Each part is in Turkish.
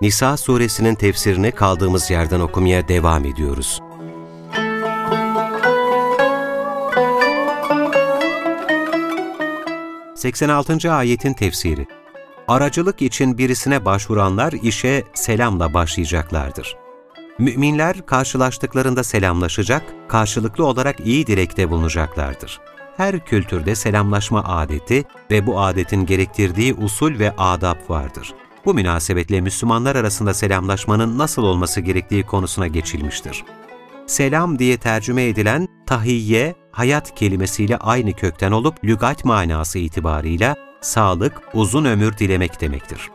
Nisa suresinin tefsirini kaldığımız yerden okumaya devam ediyoruz. ...86. ayetin tefsiri Aracılık için birisine başvuranlar işe selamla başlayacaklardır. Müminler karşılaştıklarında selamlaşacak, karşılıklı olarak iyi dilekte bulunacaklardır her kültürde selamlaşma adeti ve bu adetin gerektirdiği usul ve adab vardır. Bu münasebetle Müslümanlar arasında selamlaşmanın nasıl olması gerektiği konusuna geçilmiştir. Selam diye tercüme edilen tahiyye, hayat kelimesiyle aynı kökten olup lügat manası itibarıyla sağlık, uzun ömür dilemek demektir.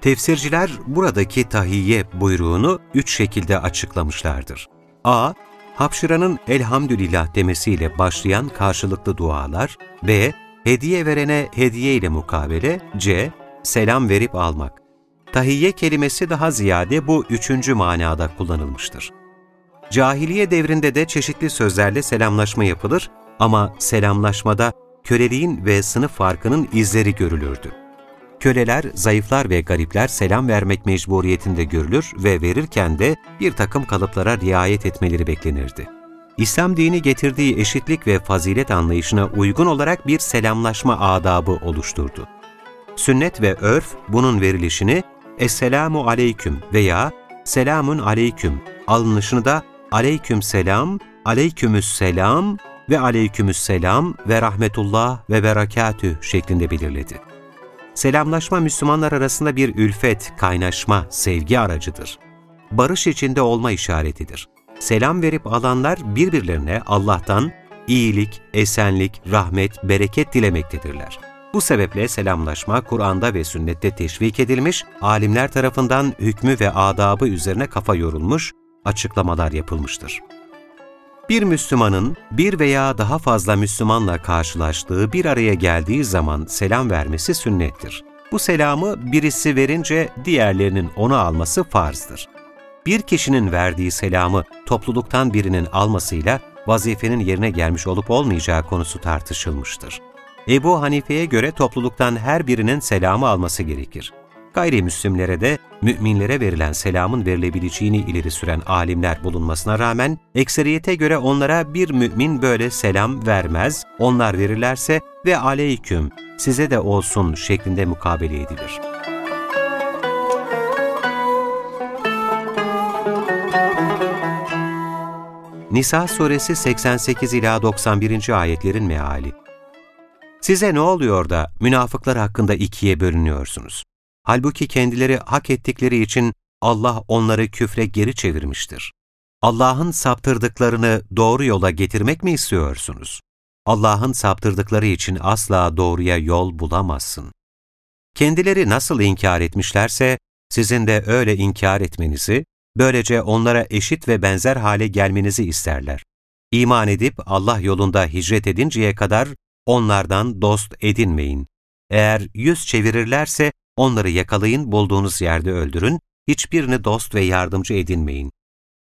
Tefsirciler buradaki tahiyye buyruğunu üç şekilde açıklamışlardır. a hapşıranın elhamdülillah demesiyle başlayan karşılıklı dualar, B. Hediye verene hediye ile mukabele, C. Selam verip almak. Tahiyye kelimesi daha ziyade bu üçüncü manada kullanılmıştır. Cahiliye devrinde de çeşitli sözlerle selamlaşma yapılır ama selamlaşmada köleliğin ve sınıf farkının izleri görülürdü. Köleler, zayıflar ve garipler selam vermek mecburiyetinde görülür ve verirken de bir takım kalıplara riayet etmeleri beklenirdi. İslam dini getirdiği eşitlik ve fazilet anlayışına uygun olarak bir selamlaşma adabı oluşturdu. Sünnet ve örf bunun verilişini Esselamu Aleyküm veya Selamun Aleyküm alınışını da Aleyküm Selam, Aleykümüs Selam ve Aleykümüs Selam ve Rahmetullah ve Berekatü şeklinde belirledi. Selamlaşma Müslümanlar arasında bir ülfet, kaynaşma, sevgi aracıdır. Barış içinde olma işaretidir. Selam verip alanlar birbirlerine Allah'tan iyilik, esenlik, rahmet, bereket dilemektedirler. Bu sebeple selamlaşma Kur'an'da ve sünnette teşvik edilmiş, alimler tarafından hükmü ve adabı üzerine kafa yorulmuş, açıklamalar yapılmıştır. Bir Müslümanın bir veya daha fazla Müslümanla karşılaştığı bir araya geldiği zaman selam vermesi sünnettir. Bu selamı birisi verince diğerlerinin onu alması farzdır. Bir kişinin verdiği selamı topluluktan birinin almasıyla vazifenin yerine gelmiş olup olmayacağı konusu tartışılmıştır. Ebu Hanife'ye göre topluluktan her birinin selamı alması gerekir. Gayrimüslimlere de müminlere verilen selamın verilebileceğini ileri süren alimler bulunmasına rağmen, ekseriyete göre onlara bir mümin böyle selam vermez, onlar verirlerse ve aleyküm, size de olsun şeklinde mukabele edilir. Nisa suresi 88 ila 91. ayetlerin meali. Size ne oluyor da münafıklar hakkında ikiye bölünüyorsunuz? Halbuki kendileri hak ettikleri için Allah onları küfre geri çevirmiştir. Allah'ın saptırdıklarını doğru yola getirmek mi istiyorsunuz? Allah'ın saptırdıkları için asla doğruya yol bulamazsın. Kendileri nasıl inkar etmişlerse, sizin de öyle inkar etmenizi, böylece onlara eşit ve benzer hale gelmenizi isterler. İman edip Allah yolunda hicret edinceye kadar onlardan dost edinmeyin. Eğer yüz çevirirlerse Onları yakalayın, bulduğunuz yerde öldürün, hiçbirini dost ve yardımcı edinmeyin.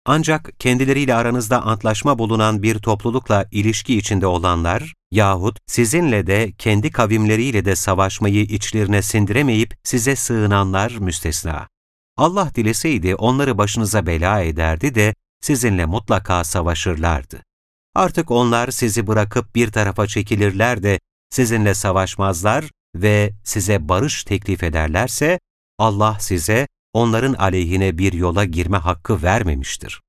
Ancak kendileriyle aranızda antlaşma bulunan bir toplulukla ilişki içinde olanlar yahut sizinle de kendi kavimleriyle de savaşmayı içlerine sindiremeyip size sığınanlar müstesna. Allah dileseydi onları başınıza bela ederdi de sizinle mutlaka savaşırlardı. Artık onlar sizi bırakıp bir tarafa çekilirler de sizinle savaşmazlar ve size barış teklif ederlerse, Allah size onların aleyhine bir yola girme hakkı vermemiştir.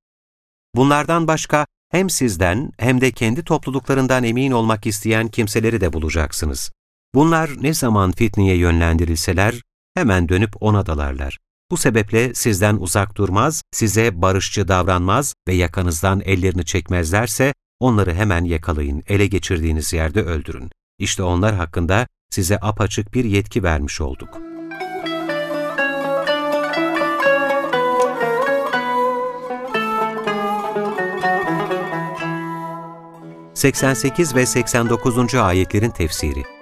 Bunlardan başka hem sizden hem de kendi topluluklarından emin olmak isteyen kimseleri de bulacaksınız. Bunlar ne zaman fitneye yönlendirilseler hemen dönüp ona dalarlar. Bu sebeple sizden uzak durmaz, size barışçı davranmaz ve yakanızdan ellerini çekmezlerse Onları hemen yakalayın, ele geçirdiğiniz yerde öldürün. İşte onlar hakkında size apaçık bir yetki vermiş olduk.'' ...88 ve 89. ayetlerin tefsiri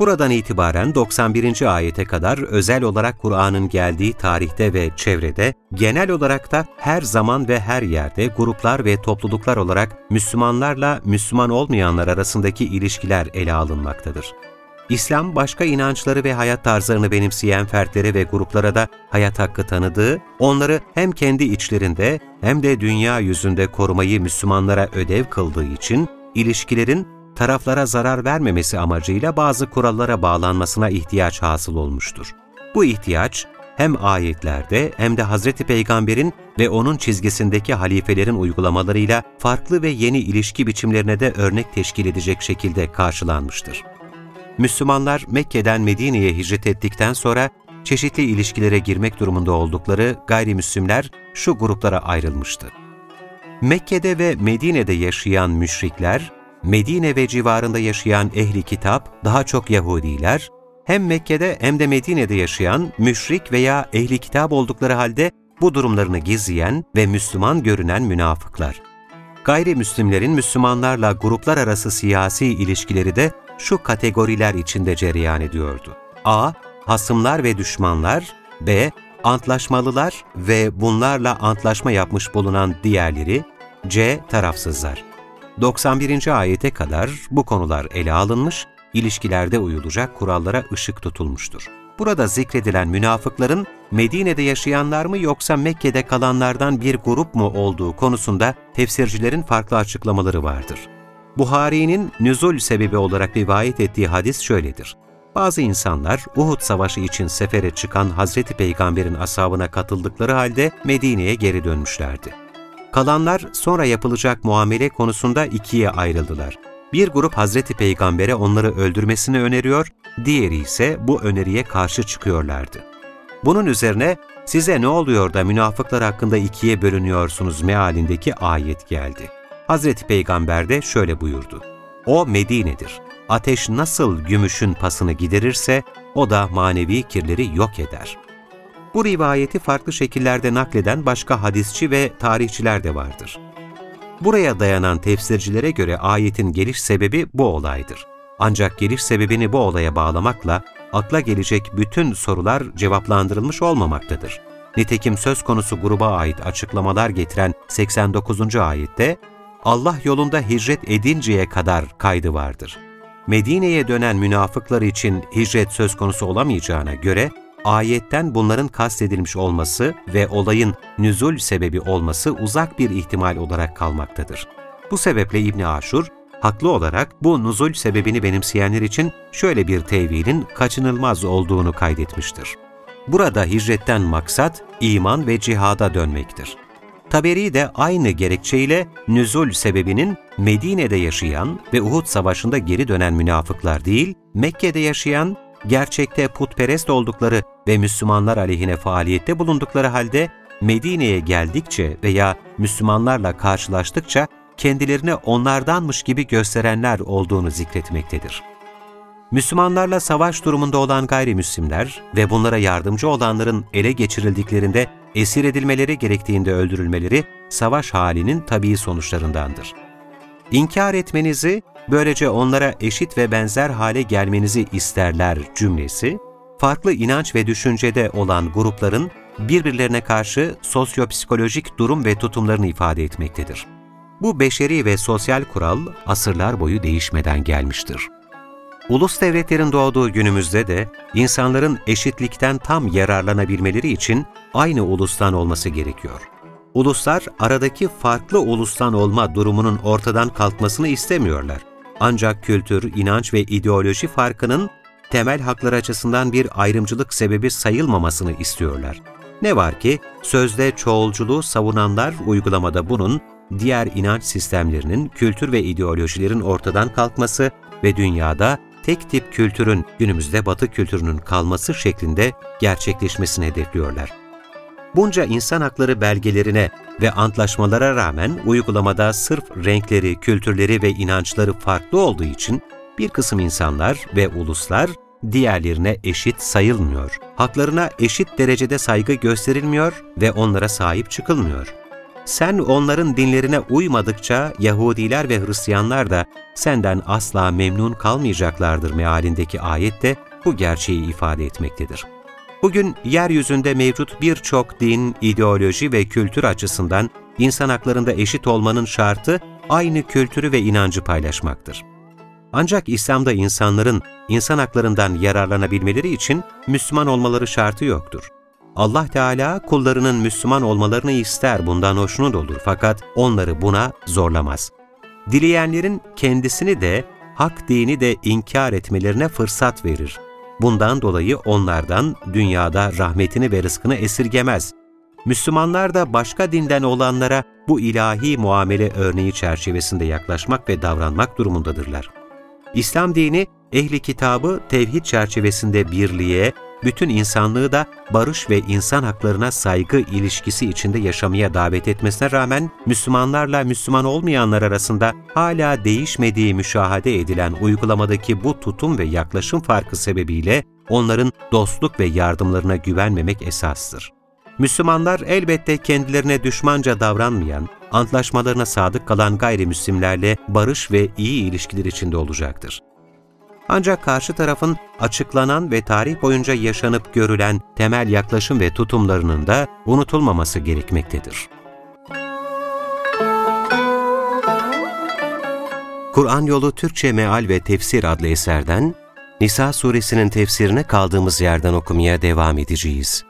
Buradan itibaren 91. ayete kadar özel olarak Kur'an'ın geldiği tarihte ve çevrede, genel olarak da her zaman ve her yerde gruplar ve topluluklar olarak Müslümanlarla Müslüman olmayanlar arasındaki ilişkiler ele alınmaktadır. İslam, başka inançları ve hayat tarzlarını benimseyen fertlere ve gruplara da hayat hakkı tanıdığı, onları hem kendi içlerinde hem de dünya yüzünde korumayı Müslümanlara ödev kıldığı için, ilişkilerin taraflara zarar vermemesi amacıyla bazı kurallara bağlanmasına ihtiyaç hasıl olmuştur. Bu ihtiyaç, hem ayetlerde hem de Hz. Peygamber'in ve onun çizgisindeki halifelerin uygulamalarıyla farklı ve yeni ilişki biçimlerine de örnek teşkil edecek şekilde karşılanmıştır. Müslümanlar Mekke'den Medine'ye hicret ettikten sonra çeşitli ilişkilere girmek durumunda oldukları gayrimüslimler şu gruplara ayrılmıştı. Mekke'de ve Medine'de yaşayan müşrikler, Medine ve civarında yaşayan ehli kitap, daha çok Yahudiler, hem Mekke'de hem de Medine'de yaşayan müşrik veya ehli kitap oldukları halde bu durumlarını gizleyen ve Müslüman görünen münafıklar. Gayrimüslimlerin Müslümanlarla gruplar arası siyasi ilişkileri de şu kategoriler içinde cereyan ediyordu. A. Hasımlar ve düşmanlar B. Antlaşmalılar ve bunlarla antlaşma yapmış bulunan diğerleri C. Tarafsızlar 91. ayete kadar bu konular ele alınmış, ilişkilerde uyulacak kurallara ışık tutulmuştur. Burada zikredilen münafıkların Medine'de yaşayanlar mı yoksa Mekke'de kalanlardan bir grup mu olduğu konusunda tefsircilerin farklı açıklamaları vardır. Buhari'nin nüzul sebebi olarak rivayet ettiği hadis şöyledir. Bazı insanlar Uhud Savaşı için sefere çıkan Hazreti Peygamber'in ashabına katıldıkları halde Medine'ye geri dönmüşlerdi. Kalanlar sonra yapılacak muamele konusunda ikiye ayrıldılar. Bir grup Hazreti Peygamber'e onları öldürmesini öneriyor, diğeri ise bu öneriye karşı çıkıyorlardı. Bunun üzerine size ne oluyor da münafıklar hakkında ikiye bölünüyorsunuz mealindeki ayet geldi. Hazreti Peygamber de şöyle buyurdu. O Medine'dir. Ateş nasıl gümüşün pasını giderirse o da manevi kirleri yok eder. Bu rivayeti farklı şekillerde nakleden başka hadisçi ve tarihçiler de vardır. Buraya dayanan tefsircilere göre ayetin geliş sebebi bu olaydır. Ancak geliş sebebini bu olaya bağlamakla akla gelecek bütün sorular cevaplandırılmış olmamaktadır. Nitekim söz konusu gruba ait açıklamalar getiren 89. ayette Allah yolunda hicret edinceye kadar kaydı vardır. Medine'ye dönen münafıklar için hicret söz konusu olamayacağına göre ayetten bunların kastedilmiş olması ve olayın nüzul sebebi olması uzak bir ihtimal olarak kalmaktadır. Bu sebeple İbni Aşur, haklı olarak bu nuzul sebebini benimseyenler için şöyle bir tevilin kaçınılmaz olduğunu kaydetmiştir. Burada hicretten maksat iman ve cihada dönmektir. Taberi de aynı gerekçeyle nüzul sebebinin Medine'de yaşayan ve Uhud Savaşı'nda geri dönen münafıklar değil, Mekke'de yaşayan, gerçekte putperest oldukları ve Müslümanlar aleyhine faaliyette bulundukları halde Medine'ye geldikçe veya Müslümanlarla karşılaştıkça kendilerini onlardanmış gibi gösterenler olduğunu zikretmektedir. Müslümanlarla savaş durumunda olan gayrimüslimler ve bunlara yardımcı olanların ele geçirildiklerinde esir edilmeleri gerektiğinde öldürülmeleri savaş halinin tabii sonuçlarındandır. İnkar etmenizi, böylece onlara eşit ve benzer hale gelmenizi isterler cümlesi, farklı inanç ve düşüncede olan grupların birbirlerine karşı sosyopsikolojik durum ve tutumlarını ifade etmektedir. Bu beşeri ve sosyal kural asırlar boyu değişmeden gelmiştir. Ulus devletlerin doğduğu günümüzde de insanların eşitlikten tam yararlanabilmeleri için aynı ulustan olması gerekiyor. Uluslar aradaki farklı ulustan olma durumunun ortadan kalkmasını istemiyorlar. Ancak kültür, inanç ve ideoloji farkının temel haklar açısından bir ayrımcılık sebebi sayılmamasını istiyorlar. Ne var ki sözde çoğulculuğu savunanlar uygulamada bunun diğer inanç sistemlerinin, kültür ve ideolojilerin ortadan kalkması ve dünyada tek tip kültürün günümüzde Batı kültürünün kalması şeklinde gerçekleşmesini hedefliyorlar. Bunca insan hakları belgelerine ve antlaşmalara rağmen uygulamada sırf renkleri, kültürleri ve inançları farklı olduğu için bir kısım insanlar ve uluslar diğerlerine eşit sayılmıyor. Haklarına eşit derecede saygı gösterilmiyor ve onlara sahip çıkılmıyor. sen onların dinlerine uymadıkça Yahudiler ve Hristiyanlar da senden asla memnun kalmayacaklardır mealindeki ayet de bu gerçeği ifade etmektedir. Bugün yeryüzünde mevcut birçok din, ideoloji ve kültür açısından insan haklarında eşit olmanın şartı aynı kültürü ve inancı paylaşmaktır. Ancak İslam'da insanların insan haklarından yararlanabilmeleri için Müslüman olmaları şartı yoktur. Allah Teala kullarının Müslüman olmalarını ister, bundan hoşnut olur fakat onları buna zorlamaz. Dileyenlerin kendisini de, hak dini de inkar etmelerine fırsat verir. Bundan dolayı onlardan dünyada rahmetini ve rızkını esirgemez. Müslümanlar da başka dinden olanlara bu ilahi muamele örneği çerçevesinde yaklaşmak ve davranmak durumundadırlar. İslam dini, ehli kitabı tevhid çerçevesinde birliğe, bütün insanlığı da barış ve insan haklarına saygı ilişkisi içinde yaşamaya davet etmesine rağmen Müslümanlarla Müslüman olmayanlar arasında hala değişmediği müşahede edilen uygulamadaki bu tutum ve yaklaşım farkı sebebiyle onların dostluk ve yardımlarına güvenmemek esastır. Müslümanlar elbette kendilerine düşmanca davranmayan, antlaşmalarına sadık kalan gayrimüslimlerle barış ve iyi ilişkiler içinde olacaktır. Ancak karşı tarafın açıklanan ve tarih boyunca yaşanıp görülen temel yaklaşım ve tutumlarının da unutulmaması gerekmektedir. Kur'an Yolu Türkçe Meal ve Tefsir adlı eserden Nisa suresinin tefsirine kaldığımız yerden okumaya devam edeceğiz.